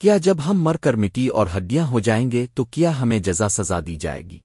کیا جب ہم مر کر مٹی اور ہڈیاں ہو جائیں گے تو کیا ہمیں جزا سزا دی جائے گی؟